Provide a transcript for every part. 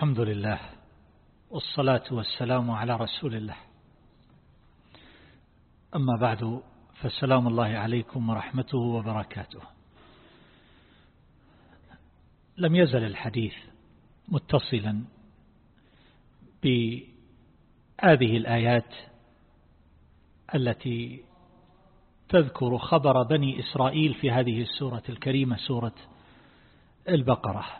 الحمد لله والصلاة والسلام على رسول الله. أما بعد فالسلام الله عليكم ورحمته وبركاته. لم يزل الحديث متصلا بهذه الآيات التي تذكر خبر بني إسرائيل في هذه السورة الكريمة سورة البقرة.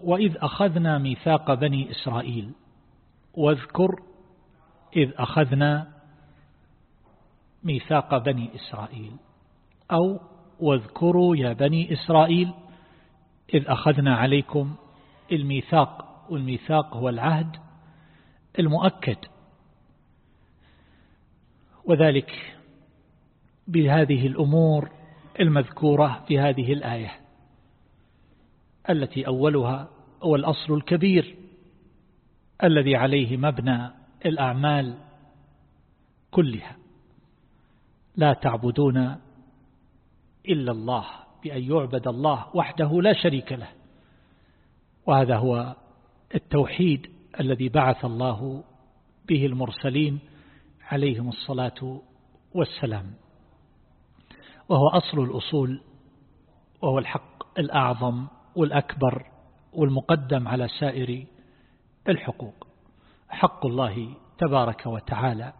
وإذ أخذنا ميثاق بني إسرائيل واذكر إذ أخذنا ميثاق بني إسرائيل أو واذكروا يا بني إسرائيل إذ أخذنا عليكم الميثاق والميثاق هو العهد المؤكد. وذلك بهذه الأمور المذكورة في هذه الآية. التي أولها هو الأصل الكبير الذي عليه مبنى الأعمال كلها. لا تعبدون إلا الله بأن يعبد الله وحده لا شريك له. وهذا هو التوحيد الذي بعث الله به المرسلين عليهم الصلاة والسلام. وهو أصل الأصول وهو الحق الأعظم والأكبر والمقدم على سائر الحقوق. حق الله تبارك وتعالى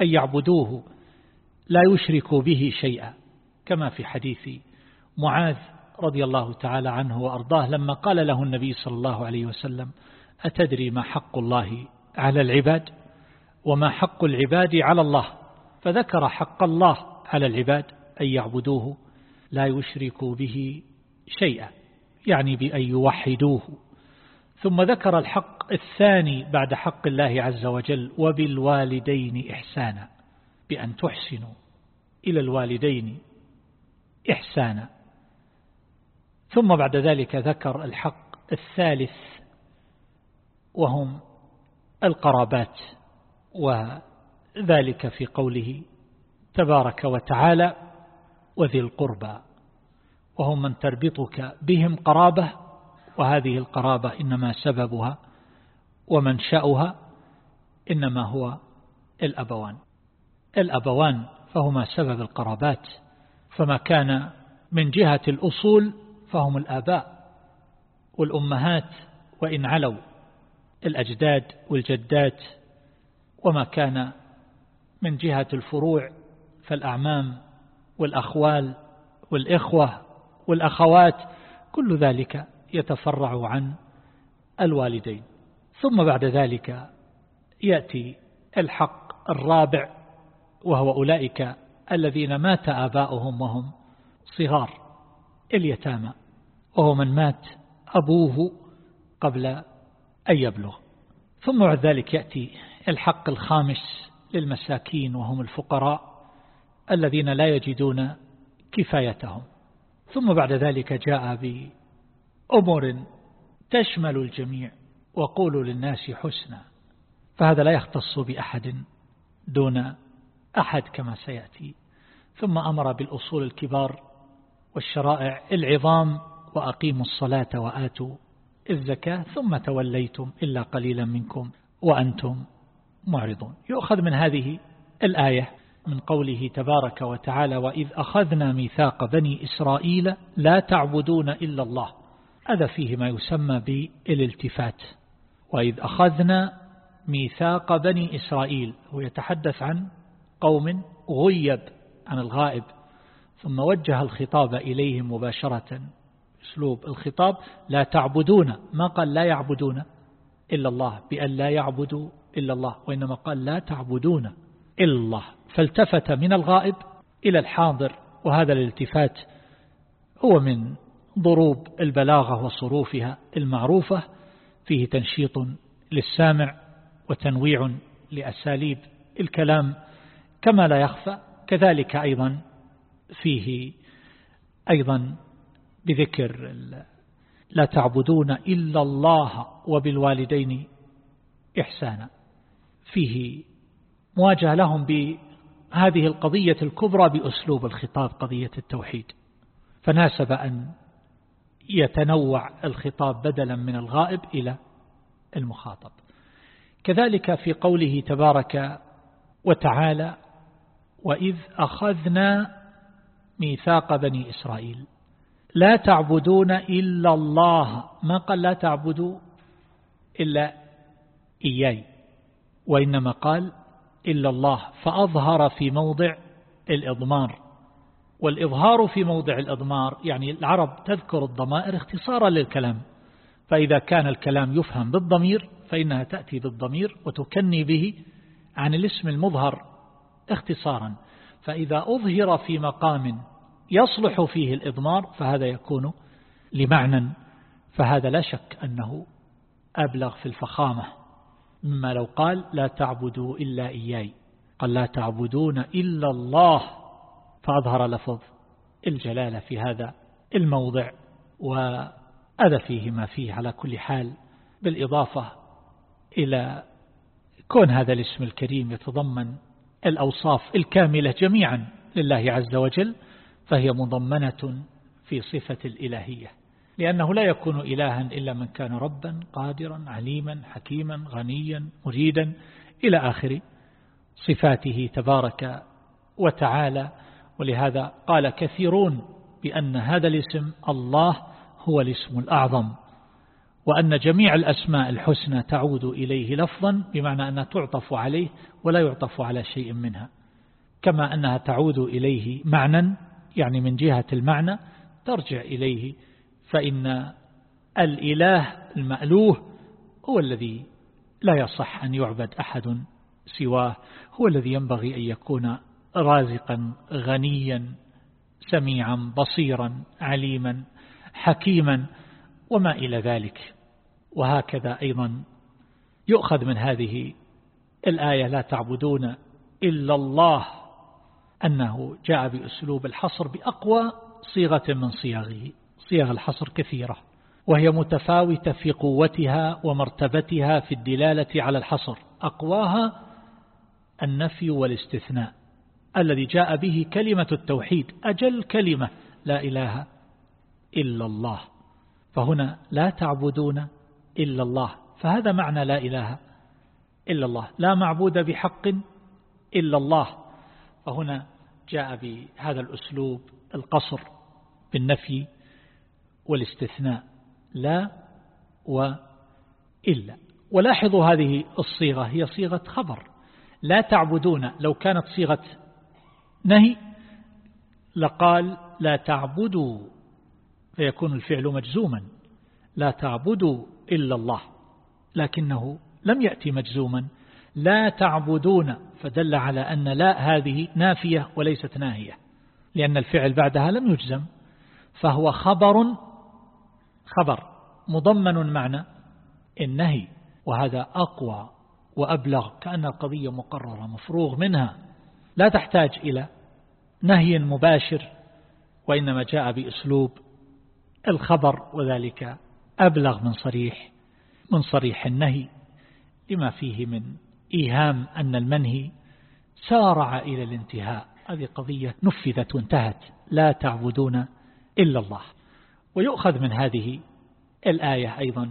أن يعبدوه لا يشركوا به شيئا كما في حديث معاذ رضي الله تعالى عنه وأرضاه لما قال له النبي صلى الله عليه وسلم أتدري ما حق الله على العباد وما حق العباد على الله؟ فذكر حق الله على العباد أن يعبدوه لا يشركوا به شيئا. يعني بأن يوحدوه. ثم ذكر الحق الثاني بعد حق الله عز وجل وبالوالدين إحسانا بأن تحسنوا إلى الوالدين إحسانا. ثم بعد ذلك ذكر الحق الثالث وهم القرابات وذلك في قوله تبارك وتعالى وذي القربى. وهم من تربطك بهم قرابة وهذه القرابة إنما سببها ومنشأها إنما هو الأبوان. الأبوان فهما سبب القرابات فما كان من جهة الأصول فهم الآباء والأمهات وإن علوا الأجداد والجدات. وما كان من جهة الفروع فالأعمام والأخوال والإخوة والأخوات كل ذلك يتفرع عن الوالدين. ثم بعد ذلك يأتي الحق الرابع وهو أولئك الذين مات آباؤهم وهم صغار اليتامى وهو من مات أبوه قبل أن يبلغ. ثم بعد ذلك يأتي الحق الخامس للمساكين وهم الفقراء الذين لا يجدون كفايتهم. ثم بعد ذلك جاء بأمور تشمل الجميع وقولوا للناس حسنا فهذا لا يختص بأحد دون أحد كما سيأتي. ثم أمر بالأصول الكبار والشرائع العظام وأقيموا الصلاة وآتوا الزكاة ثم توليتم إلا قليلا منكم وأنتم معرضون. يؤخذ من هذه الآية من قوله تبارك وتعالى وإذ أخذنا ميثاق بني إسرائيل لا تعبدون إلا الله هذا فيه ما يسمى بالالتفات. وإذ أخذنا ميثاق بني إسرائيل هو يتحدث عن قوم غيب عن الغائب ثم وجه الخطاب إليهم مباشرة. أسلوب الخطاب لا تعبدون ما قال لا يعبدون إلا الله بأن لا يعبدوا إلا الله وإنما قال لا تعبدون الله فالتفت من الغائب إلى الحاضر وهذا الالتفات هو من ضروب البلاغة وصروفها المعروفة فيه تنشيط للسامع وتنويع لأساليب الكلام كما لا يخفى. كذلك أيضا فيه أيضا بذكر لا تعبدون إلا الله وبالوالدين إحسانا فيه مواجهة لهم بهذه القضية الكبرى بأسلوب الخطاب قضية التوحيد. فناسب أن يتنوع الخطاب بدلا من الغائب إلى المخاطب. كذلك في قوله تبارك وتعالى وإذ أخذنا ميثاق بني إسرائيل. لا تعبدون إلا الله. ما قال لا تعبدوا إلا إياي؟ وإنما قال إلا الله فأظهر في موضع الإضمار. والإظهار في موضع الإضمار يعني العرب تذكر الضمائر اختصارا للكلام فإذا كان الكلام يفهم بالضمير فإنها تأتي بالضمير وتكني به عن الاسم المظهر اختصارا. فإذا أظهر في مقام يصلح فيه الإضمار فهذا يكون لمعنى فهذا لا شك أنه أبلغ في الفخامة. مما لو قال لا تعبدوا إلا إياي. قال لا تعبدون إلا الله. فأظهر لفظ الجلالة في هذا الموضع وأذى فيه ما فيه على كل حال. بالإضافة إلى كون هذا الاسم الكريم يتضمن الأوصاف الكاملة جميعا لله عز وجل فهي مضمنة في صفة الإلهية. لأنه لا يكون إلها إلا من كان ربا قادرا عليما حكيما غنيا مريدا إلى آخر صفاته تبارك وتعالى. ولهذا قال كثيرون بأن هذا الاسم الله هو الاسم الأعظم وأن جميع الأسماء الحسنى تعود إليه لفظا بمعنى أنها تعطف عليه ولا يعطف على شيء منها كما أنها تعود إليه معنى يعني من جهة المعنى ترجع إليه فإن الإله المألوه هو الذي لا يصح أن يعبد أحد سواه هو الذي ينبغي أن يكون رازقا غنيا سميعا بصيرا عليما حكيما وما إلى ذلك. وهكذا أيضا يؤخذ من هذه الآية لا تعبدون إلا الله أنه جاء بأسلوب الحصر بأقوى صيغة من صياغه. صيغ الحصر كثيرة وهي متفاوتة في قوتها ومرتبتها في الدلالة على الحصر. أقواها النفي والاستثناء الذي جاء به كلمة التوحيد أجل كلمة لا إله إلا الله. فهنا لا تعبدون إلا الله فهذا معنى لا إله إلا الله. لا معبود بحق إلا الله. فهنا جاء بهذا الأسلوب القصر بالنفي والاستثناء لا وإلا ولاحظوا هذه الصيغة هي صيغة خبر. لا تعبدون لو كانت صيغة نهي لقال لا تعبدوا فيكون الفعل مجزوما. لا تعبدوا إلا الله لكنه لم يأتي مجزوما. لا تعبدون فدل على أن لا هذه نافية وليست ناهية لأن الفعل بعدها لم يجزم فهو خبر خبر مضمن معنى النهي وهذا أقوى وأبلغ كأن القضية مقررة مفروغ منها. لا تحتاج إلى نهي مباشر وإنما جاء بأسلوب الخبر وذلك أبلغ من صريح من صريح النهي لما فيه من إيهام أن المنهي سارع إلى الانتهاء. هذه قضية نفذت وانتهت. لا تعبدون إلا الله. ويؤخذ من هذه الآية أيضا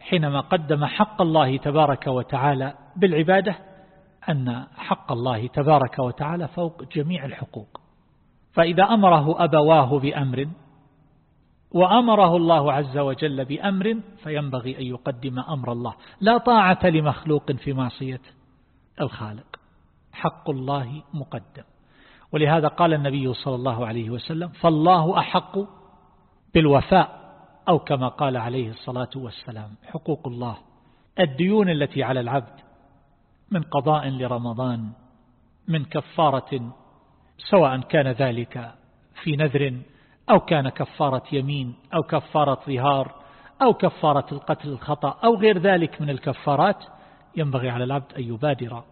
حينما قدم حق الله تبارك وتعالى بالعبادة أن حق الله تبارك وتعالى فوق جميع الحقوق. فإذا أمره أبواه بأمر وأمره الله عز وجل بأمر فينبغي أن يقدم أمر الله. لا طاعة لمخلوق في معصية الخالق. حق الله مقدم. ولهذا قال النبي صلى الله عليه وسلم فالله أحق بالوفاء أو كما قال عليه الصلاة والسلام حقوق الله الديون التي على العبد من قضاء لرمضان من كفارة سواء كان ذلك في نذر أو كان كفارة يمين أو كفارة ظهار أو كفارة القتل الخطأ أو غير ذلك من الكفارات ينبغي على العبد أن يبادر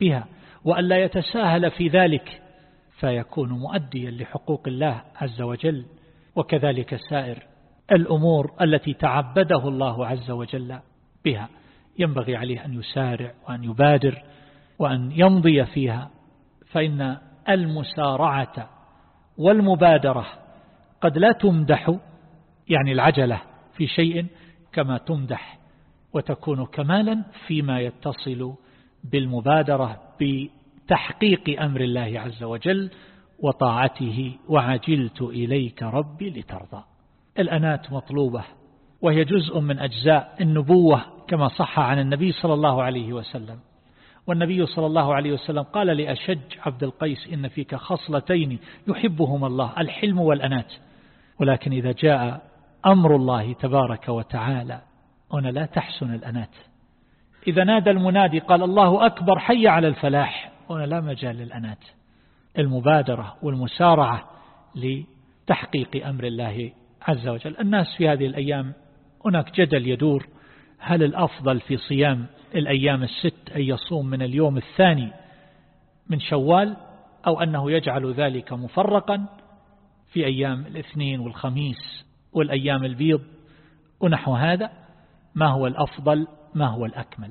بها وأن لا يتساهل في ذلك فيكون مؤديا لحقوق الله عز وجل. وكذلك سائر الأمور التي تعبده الله عز وجل بها. ينبغي عليه أن يسارع وأن يبادر وأن يمضي فيها فإن المسارعة والمبادرة قد لا تمدح يعني العجلة في شيء كما تمدح وتكون كمالا فيما يتصل بالمبادرة بتحقيق أمر الله عز وجل وطاعته وعجلت إليك ربي لترضى. الأنات مطلوبة وهي جزء من أجزاء النبوة كما صح عن النبي صلى الله عليه وسلم. والنبي صلى الله عليه وسلم قال لأشج عبد القيس إن فيك خصلتين يحبهما الله الحلم والأنات. ولكن إذا جاء أمر الله تبارك وتعالى هنا لا تحسن الأنات. إذا نادى المنادي قال الله أكبر حي على الفلاح هنا لا مجال للأنات. المبادرة والمسارعة لتحقيق أمر الله عز وجل. الناس في هذه الأيام هناك جدل يدور هل الأفضل في صيام الأيام الست أن يصوم من اليوم الثاني من شوال أو أنه يجعل ذلك مفرقا في أيام الاثنين والخميس والأيام البيض ونحو هذا؟ ما هو الأفضل؟ ما هو الأكمل؟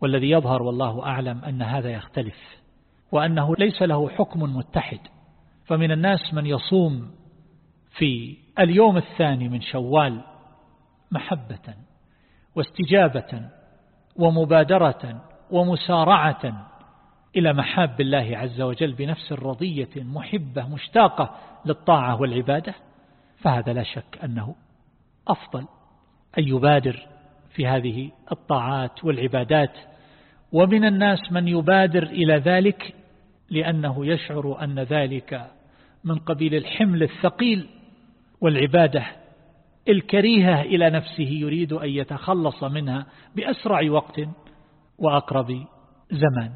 والذي يظهر والله أعلم أن هذا يختلف. وأنه ليس له حكم متحد. فمن الناس من يصوم في اليوم الثاني من شوال محبة واستجابة ومبادرة ومسارعة إلى محاب الله عز وجل بنفس رضية محبة مشتاقة للطاعة والعبادة فهذا لا شك أنه أفضل أن يبادر في هذه الطاعات والعبادات. ومن الناس من يبادر إلى ذلك لأنه يشعر أن ذلك من قبيل الحمل الثقيل والعبادة الكريهة إلى نفسه يريد أن يتخلص منها بأسرع وقت وأقرب زمان.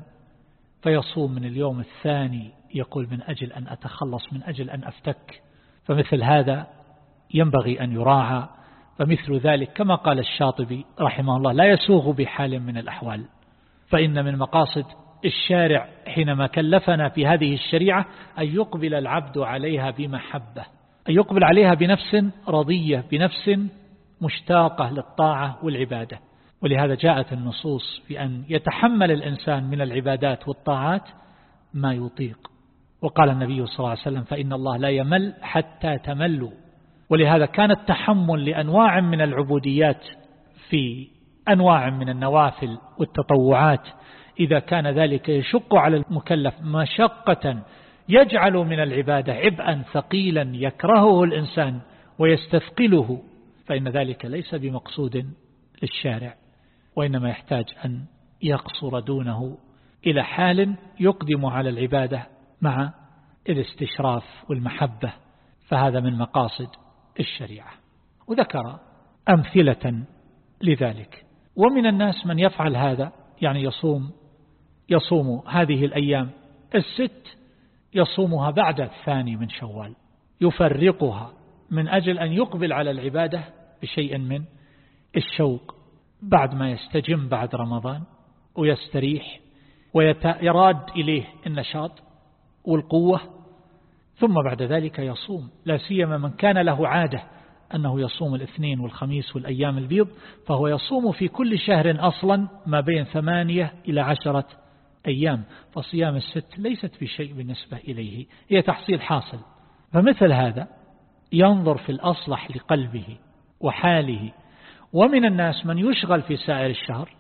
فيصوم من اليوم الثاني يقول من أجل أن أتخلص من أجل أن أفتك. فمثل هذا ينبغي أن يراعى. فمثل ذلك كما قال الشاطبي رحمه الله لا يسوغ بحال من الأحوال. فإن من مقاصد الشارع حينما كلفنا في هذه الشريعة أن يقبل العبد عليها بمحبة أن يقبل عليها بنفس رضية بنفس مشتاقة للطاعة والعبادة. ولهذا جاءت النصوص في أن يتحمل الإنسان من العبادات والطاعات ما يطيق. وقال النبي صلى الله عليه وسلم فإن الله لا يمل حتى تملوا. ولهذا كان التحمل لأنواع من العبوديات في أنواع من النوافل والتطوعات إذا كان ذلك يشق على المكلف مشقة يجعل من العبادة عبئا ثقيلا يكرهه الإنسان ويستثقله فإن ذلك ليس بمقصود للشارع وإنما يحتاج أن يقصر دونه إلى حال يقدم على العبادة مع الاستشراف والمحبة فهذا من مقاصد الشريعة. وذكر أمثلة لذلك. ومن الناس من يفعل هذا يعني يصوم يصوم هذه الأيام. الست يصومها بعد الثاني من شوال يفرقها من أجل أن يقبل على العبادة بشيء من الشوق بعد ما يستجم بعد رمضان ويستريح ويراد إليه النشاط والقوة. ثم بعد ذلك يصوم لا سيما من كان له عادة أنه يصوم الاثنين والخميس والأيام البيض فهو يصوم في كل شهر أصلا ما بين ثمانية إلى عشرة أيام فصيام الست ليست بشيء بالنسبة إليه هي تحصيل حاصل. فمثل هذا ينظر في الأصلح لقلبه وحاله. ومن الناس من يشغل في سائر الشهر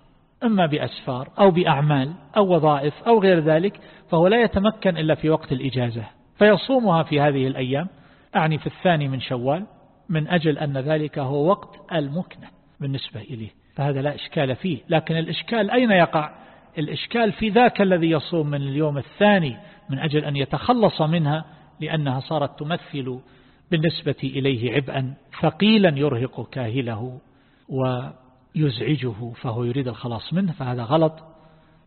إما بأسفار أو بأعمال أو وظائف أو غير ذلك فهو لا يتمكن إلا في وقت الإجازة. فيصومها في هذه الأيام. أعني في الثاني من شوال من أجل أن ذلك هو وقت المكنة بالنسبة إليه. فهذا لا إشكال فيه. لكن الإشكال أين يقع؟ الإشكال في ذاك الذي يصوم من اليوم الثاني من أجل أن يتخلص منها لأنها صارت تمثل بالنسبة إليه عبئا ثقيلا يرهق كاهله ويزعجه فهو يريد الخلاص منه فهذا غلط.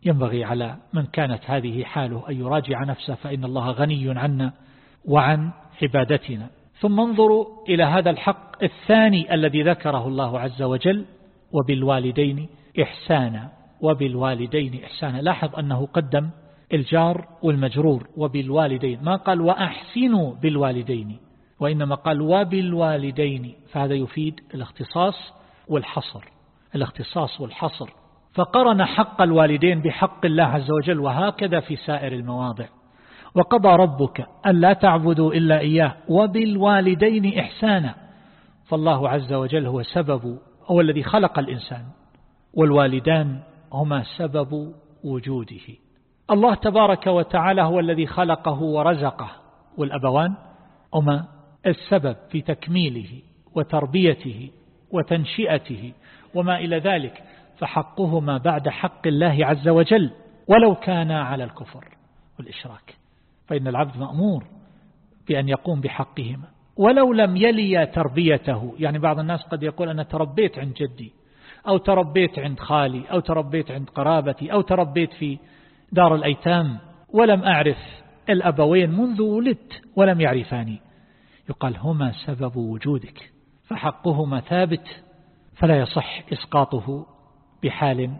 ينبغي على من كانت هذه حاله أن يراجع نفسه فإن الله غني عنا وعن عبادتنا. ثم انظروا إلى هذا الحق الثاني الذي ذكره الله عز وجل وبالوالدين إحسانا. وبالوالدين إحسانا. لاحظ أنه قدم الجار والمجرور وبالوالدين. ما قال وأحسنوا بالوالدين وإنما قال وبالوالدين. فهذا يفيد الاختصاص والحصر الاختصاص والحصر. فقرن حق الوالدين بحق الله عز وجل وهكذا في سائر المواضع. وقضى ربك ألا تعبدوا إلا إياه وبالوالدين إحسانا. فالله عز وجل هو سبب هو الذي خلق الإنسان والوالدان هما سبب وجوده. الله تبارك وتعالى هو الذي خلقه ورزقه. والأبوان هما السبب في تكميله وتربيته وتنشئته وما إلى ذلك فحقهما بعد حق الله عز وجل ولو كانا على الكفر والإشراك. فإن العبد مأمور بأن يقوم بحقهما. ولو لم يلي تربيته يعني بعض الناس قد يقول أنا تربيت عند جدي أو تربيت عند خالي أو تربيت عند قرابتي أو تربيت في دار الأيتام ولم أعرف الأبوين منذ ولدت ولم يعرفاني. يقال هما سبب وجودك فحقهما ثابت فلا يصح إسقاطه بحال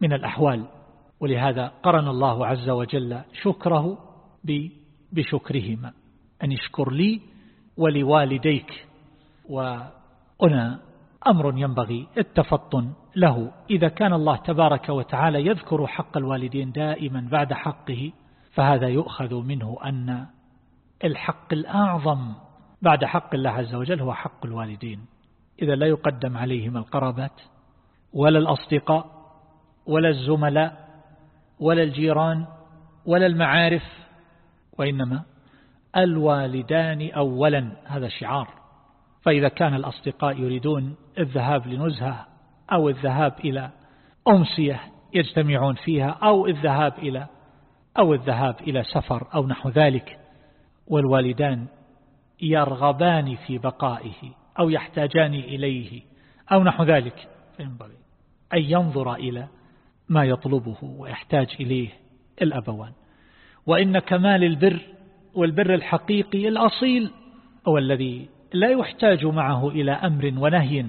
من الأحوال. ولهذا قرن الله عز وجل شكره بشكرهما. أن يشكر لي ولوالديك. وهنا أمر ينبغي التفطن له. إذا كان الله تبارك وتعالى يذكر حق الوالدين دائما بعد حقه فهذا يؤخذ منه أن الحق الأعظم بعد حق الله عز وجل هو حق الوالدين. إذا لا يقدم عليهم القرابات ولا الأصدقاء ولا الزملاء ولا الجيران ولا المعارف وإنما الوالدان أولا. هذا شعار. فإذا كان الأصدقاء يريدون الذهاب لنزهة أو الذهاب إلى أمسية يجتمعون فيها أو الذهاب إلى أو الذهاب إلى سفر أو نحو ذلك والوالدان يرغبان في بقائه أو يحتاجان إليه أو نحو ذلك. فينبغي أن ينظر إلى ما يطلبه ويحتاج إليه الأبوان. وإن كمال البر والبر الحقيقي الأصيل هو الذي لا يحتاج معه إلى أمر ونهي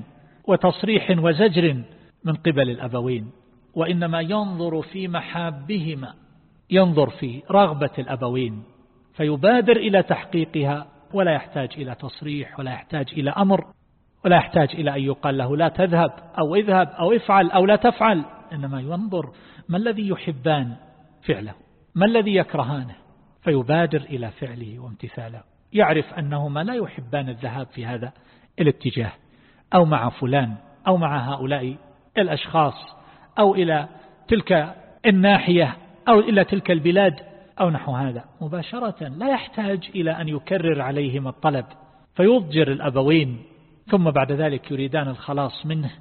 وتصريح وزجر من قبل الأبوين وإنما ينظر في محابهما ينظر في رغبة الأبوين فيبادر إلى تحقيقها ولا يحتاج إلى تصريح ولا يحتاج إلى أمر ولا يحتاج إلى أن يقال له لا تذهب أو اذهب أو افعل أو لا تفعل إنما ينظر ما الذي يحبان فعله ما الذي يكرهانه فيبادر إلى فعله وامتثاله. يعرف أنهما لا يحبان الذهاب في هذا الاتجاه أو مع فلان أو مع هؤلاء الأشخاص أو إلى تلك الناحية أو إلى تلك البلاد أو نحو هذا. مباشرة لا يحتاج إلى أن يكرر عليهم الطلب فيضجر الأبوين ثم بعد ذلك يريدان الخلاص منه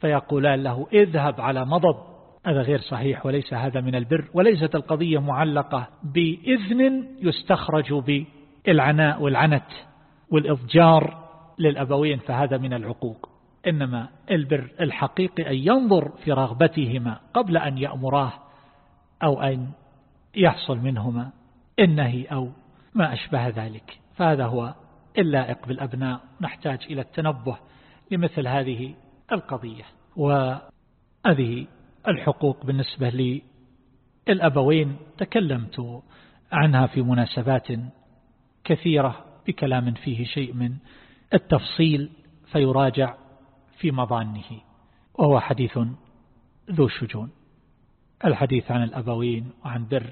فيقولان له اذهب على مضض. هذا غير صحيح وليس هذا من البر وليست القضية معلقة بإذن يستخرج بالعناء والعنت والإضجار للأبوين فهذا من العقوق. إنما البر الحقيقي أن ينظر في رغبتهما قبل أن يأمراه أو أن يحصل منهما النهي أو ما أشبه ذلك. فهذا هو اللائق بالأبناء. نحتاج إلى التنبه لمثل هذه القضية. وهذه الحقوق بالنسبة للأبوين تكلمت عنها في مناسبات كثيرة بكلام فيه شيء من التفصيل فيراجع في مضانه وهو حديث ذو شجون. الحديث عن الأبوين وعن بر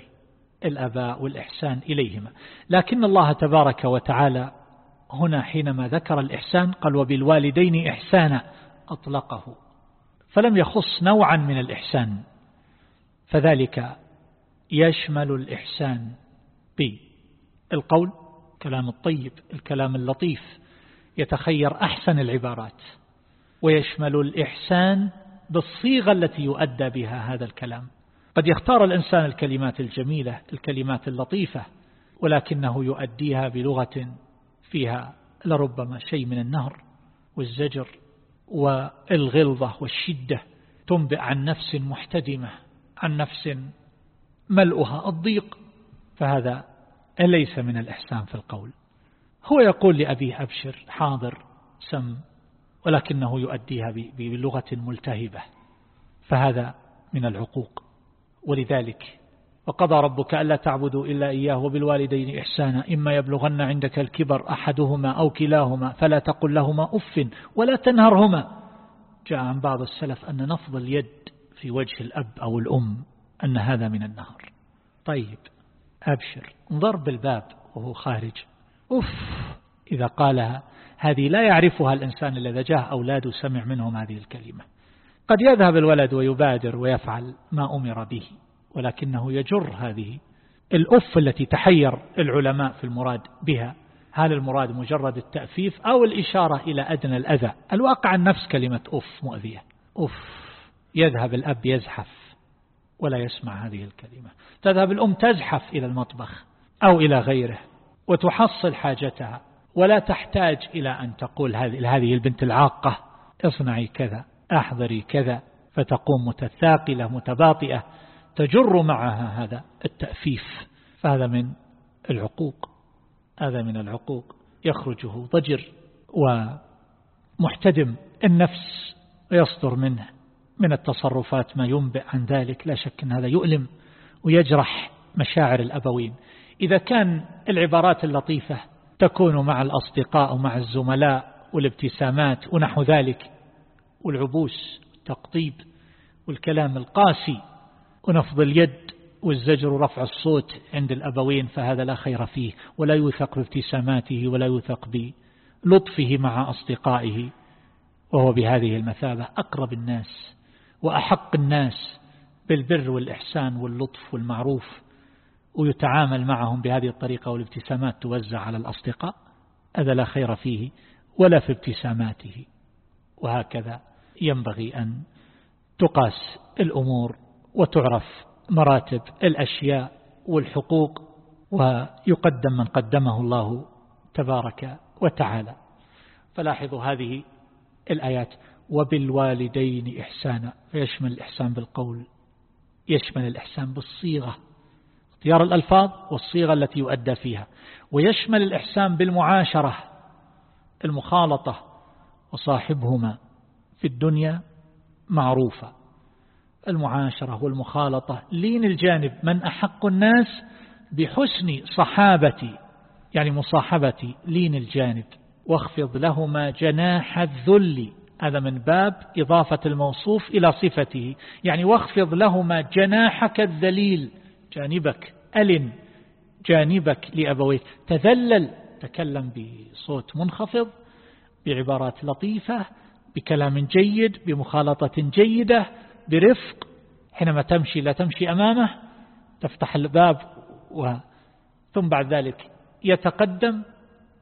الأباء والإحسان إليهما. لكن الله تبارك وتعالى هنا حينما ذكر الإحسان قال وبالوالدين إحسانا أطلقه. فلم يخص نوعا من الإحسان. فذلك يشمل الإحسان بالقول كلام الطيب الكلام اللطيف يتخير أحسن العبارات ويشمل الإحسان بالصيغة التي يؤدى بها هذا الكلام. قد يختار الإنسان الكلمات الجميلة الكلمات اللطيفة ولكنه يؤديها بلغة فيها لربما شيء من النهر والزجر والغلظة والشدة تنبئ عن نفس محتدمة عن نفس ملؤها الضيق. فهذا ليس من الإحسان في القول؟ هو يقول لأبيه أبشر حاضر سم ولكنه يؤديها بلغة ملتهبة فهذا من العقوق. ولذلك وقضى ربك ألا تعبدوا إلا إياه وبالوالدين إحسانا إما يبلغن عندك الكبر أحدهما أو كلاهما فلا تقل لهما أف ولا تنهرهما. جاء عن بعض السلف أن نفض اليد في وجه الأب أو الأم أن هذا من النهر. طيب أبشر. ضرب الباب وهو خارج. أف إذا قالها. هذه لا يعرفها الإنسان إذا جاء أولاده سمع منهم هذه الكلمة. قد يذهب الولد ويبادر ويفعل ما أمر به ولكنه يجر هذه الأف التي تحير العلماء في المراد بها. هل المراد مجرد التأفيف أو الإشارة إلى أدنى الأذى؟ الواقع النفس كلمة أف مؤذية. أف يذهب الأب يزحف. ولا يسمع هذه الكلمة. تذهب الأم تزحف إلى المطبخ أو إلى غيره وتحصل حاجتها ولا تحتاج إلى أن تقول هذه البنت العاقة اصنعي كذا أحضري كذا فتقوم متثاقلة متباطئة تجر معها هذا التأفيف. فهذا من العقوق. هذا من العقوق. يخرجه ضجر ومحتدم النفس ويصدر منه. من التصرفات ما ينبئ عن ذلك لا شك أن هذا يؤلم ويجرح مشاعر الأبوين. إذا كان العبارات اللطيفة تكون مع الأصدقاء ومع الزملاء والابتسامات ونحو ذلك والعبوس تقطيب والكلام القاسي ونفض اليد والزجر ورفع الصوت عند الأبوين فهذا لا خير فيه ولا يوثق بابتساماته ولا يوثق بلطفه مع أصدقائه وهو بهذه المثابة أقرب الناس. وأحق الناس بالبر والإحسان واللطف والمعروف ويتعامل معهم بهذه الطريقة والابتسامات توزع على الأصدقاء هذا لا خير فيه ولا في ابتساماته. وهكذا ينبغي أن تقاس الأمور وتعرف مراتب الأشياء والحقوق ويقدم من قدمه الله تبارك وتعالى. فلاحظوا هذه الآيات. وبالوالدين إحسانا فيشمل الإحسان بالقول يشمل الإحسان بالصيغة اختيار الألفاظ والصيغة التي يؤدى فيها ويشمل الإحسان بالمعاشرة المخالطة وصاحبهما في الدنيا معروفة المعاشرة والمخالطة. لين الجانب من أحق الناس بحسن صحابتي يعني مصاحبتي لين الجانب. واخفض لهما جناح الذل. هذا من باب إضافة الموصوف إلى صفته. يعني واخفض لهما جناحك الذليل جانبك ألن جانبك لأبويك. تذلل تكلم بصوت منخفض بعبارات لطيفة بكلام جيد بمخالطة جيدة برفق. حينما تمشي لا تمشي أمامه تفتح الباب و ثم بعد ذلك يتقدم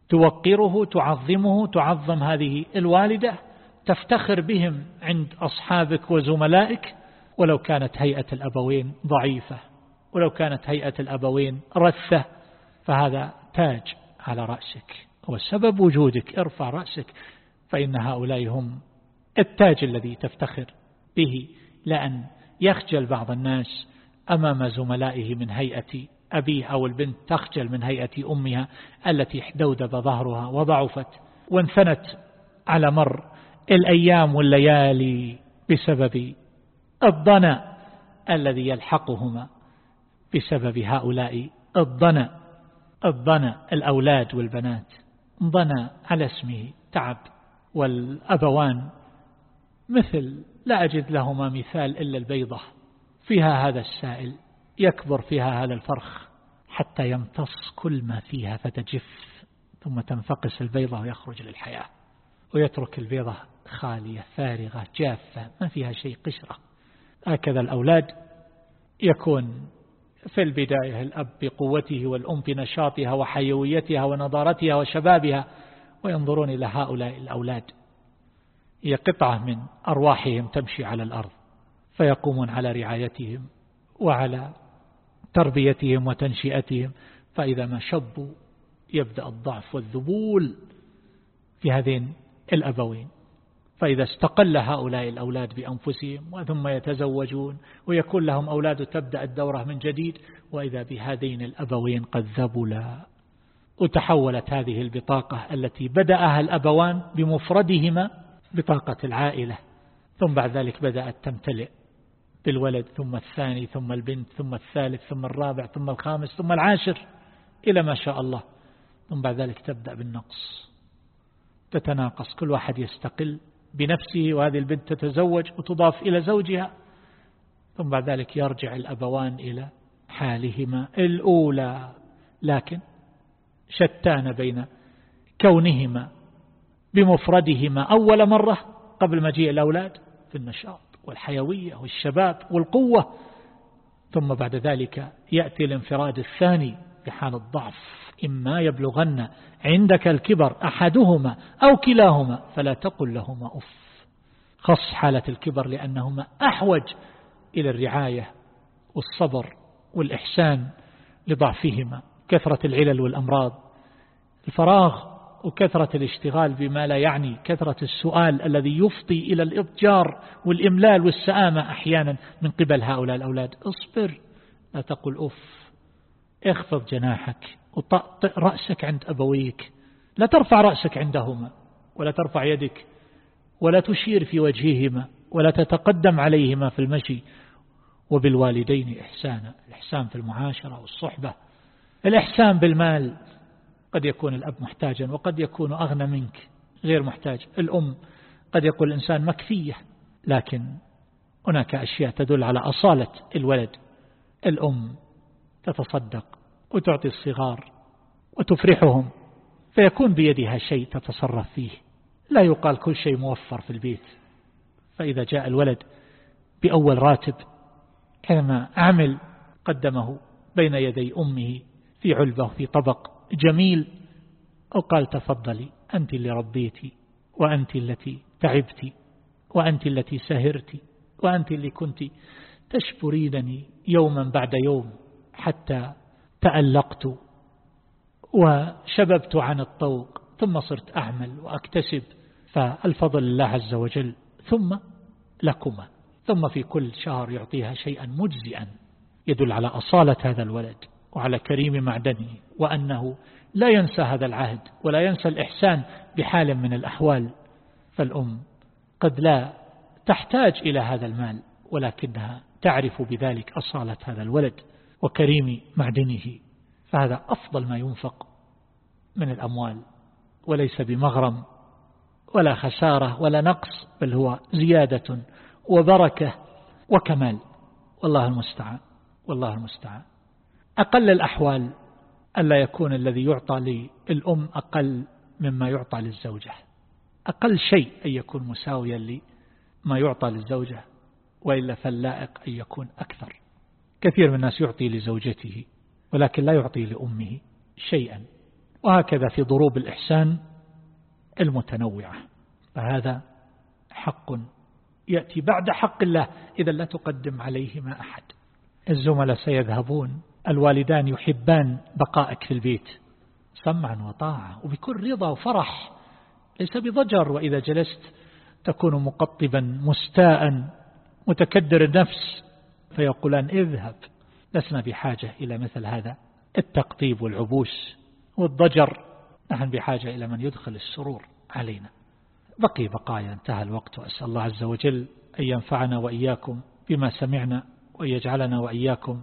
توقره تعظمه تعظم هذه الوالدة. تفتخر بهم عند أصحابك وزملائك؟ ولو كانت هيئة الأبوين ضعيفة ولو كانت هيئة الأبوين رثة فهذا تاج على رأسك. وسبب وجودك ارفع رأسك فإن هؤلاء هم التاج الذي تفتخر به لأن يخجل بعض الناس أمام زملائه من هيئة أبيه أو البنت تخجل من هيئة أمها التي احدودب ظهرها وضعفت وانثنت على مر الأيام والليالي بسبب الضنا الذي يلحقهما بسبب هؤلاء الضنا الضنا الأولاد والبنات ضنا على اسمه تعب والأبوان. مثل لا أجد لهما مثال إلا البيضة فيها هذا السائل يكبر فيها هذا الفرخ حتى يمتص كل ما فيها فتجف ثم تنفقس البيضة ويخرج للحياة. ويترك البيضة خالية فارغة جافة ما فيها شيء قشرة. هكذا الأولاد يكون في البداية الأب بقوته والأم بنشاطها وحيويتها ونضارتها وشبابها وينظرون إلى هؤلاء الأولاد. هي قطعة من أرواحهم تمشي على الأرض فيقومون على رعايتهم وعلى تربيتهم وتنشئتهم. فإذا ما شبوا يبدأ الضعف والذبول في هذين الأبوين. فإذا استقل هؤلاء الأولاد بأنفسهم وثم يتزوجون ويكون لهم أولاد تبدأ الدورة من جديد وإذا بهذين الأبوين قد ذبلا. وتحولت هذه البطاقة التي بدأها الأبوان بمفردهما بطاقة العائلة. ثم بعد ذلك بدأت تمتلئ بالولد ثم الثاني ثم البنت ثم الثالث ثم الرابع ثم الخامس ثم العاشر إلى ما شاء الله. ثم بعد ذلك تبدأ بالنقص. تتناقص كل واحد يستقل بنفسه وهذه البنت تتزوج وتضاف إلى زوجها ثم بعد ذلك يرجع الأبوان إلى حالهما الأولى. لكن شتان بين كونهما بمفردهما أول مرة قبل مجيء الأولاد في النشاط والحيوية والشباب والقوة ثم بعد ذلك يأتي الانفراد الثاني بحال الضعف. إما يبلغن عندك الكبر أحدهما أو كلاهما فلا تقل لهما أف. خص حالة الكبر لأنهما أحوج إلى الرعاية والصبر والإحسان لضعفهما. كثرة العلل والأمراض. الفراغ وكثرة الاشتغال بما لا يعني. كثرة السؤال الذي يفضي إلى الإضجار والإملال والسآمة أحيانا من قبل هؤلاء الأولاد. اصبر لا تقل أف. اخفض جناحك وطأطئ رأسك عند أبويك. لا ترفع رأسك عندهما ولا ترفع يدك ولا تشير في وجههما ولا تتقدم عليهما في المشي. وبالوالدين إحسانا الإحسان في المعاشرة والصحبة. الإحسان بالمال قد يكون الأب محتاجا وقد يكون أغنى منك غير محتاج. الأم قد يكون الإنسان مكفية. لكن هناك أشياء تدل على أصالة الولد. الأم تتصدق وتعطي الصغار وتفرحهم فيكون بيدها شيء تتصرف فيه. لا يقال كل شيء موفر في البيت. فإذا جاء الولد بأول راتب كما عمل قدمه بين يدي أمه في علبة في طبق جميل أو قال تفضلي أنت اللي ربيتي وأنت التي تعبتي وأنت التي سهرتي وأنت اللي كنت تشبرينني يوما بعد يوم. حتى تألقت وشببت عن الطوق ثم صرت أعمل وأكتسب فالفضل لله عز وجل ثم لكما ثم في كل شهر يعطيها شيئا مجزئا يدل على أصالة هذا الولد وعلى كريم معدنه وأنه لا ينسى هذا العهد ولا ينسى الإحسان بحال من الأحوال فالأم قد لا تحتاج إلى هذا المال ولكنها تعرف بذلك أصالة هذا الولد. وكريم معدنه فهذا أفضل ما ينفق من الأموال وليس بمغرم ولا خسارة ولا نقص بل هو زيادة وبركة وكمال. والله المستعان والله المستعان. أقل الأحوال ألا يكون الذي يعطى للأم أقل مما يعطى للزوجة. أقل شيء أن يكون مساويا لما يعطى للزوجة وإلا فاللائق أن يكون أكثر. كثير من الناس يعطي لزوجته ولكن لا يعطي لأمه شيئا وهكذا في ضروب الإحسان المتنوعة. فهذا حق يأتي بعد حق الله إذا لا تقدم عليهما أحد. الزملاء سيذهبون الوالدان يحبان بقائك في البيت سمعا وطاعة وبكل رضا وفرح ليس بضجر وإذا جلست تكون مقطبا مستاء متكدر النفس فيقولان اذهب. لسنا بحاجة إلى مثل هذا. التقطيب والعبوس والضجر. نحن بحاجة إلى من يدخل السرور علينا. بقي بقايا. انتهى الوقت. وأسأل الله عز وجل أن ينفعنا وإياكم بما سمعنا وأن يجعلنا وإياكم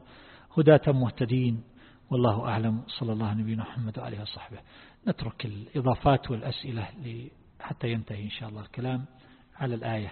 هداة مهتدين. والله أعلم. صلى الله عليه محمد وعليه وصحبه. نترك الإضافات والأسئلة حتى ينتهي إن شاء الله الكلام على الآية.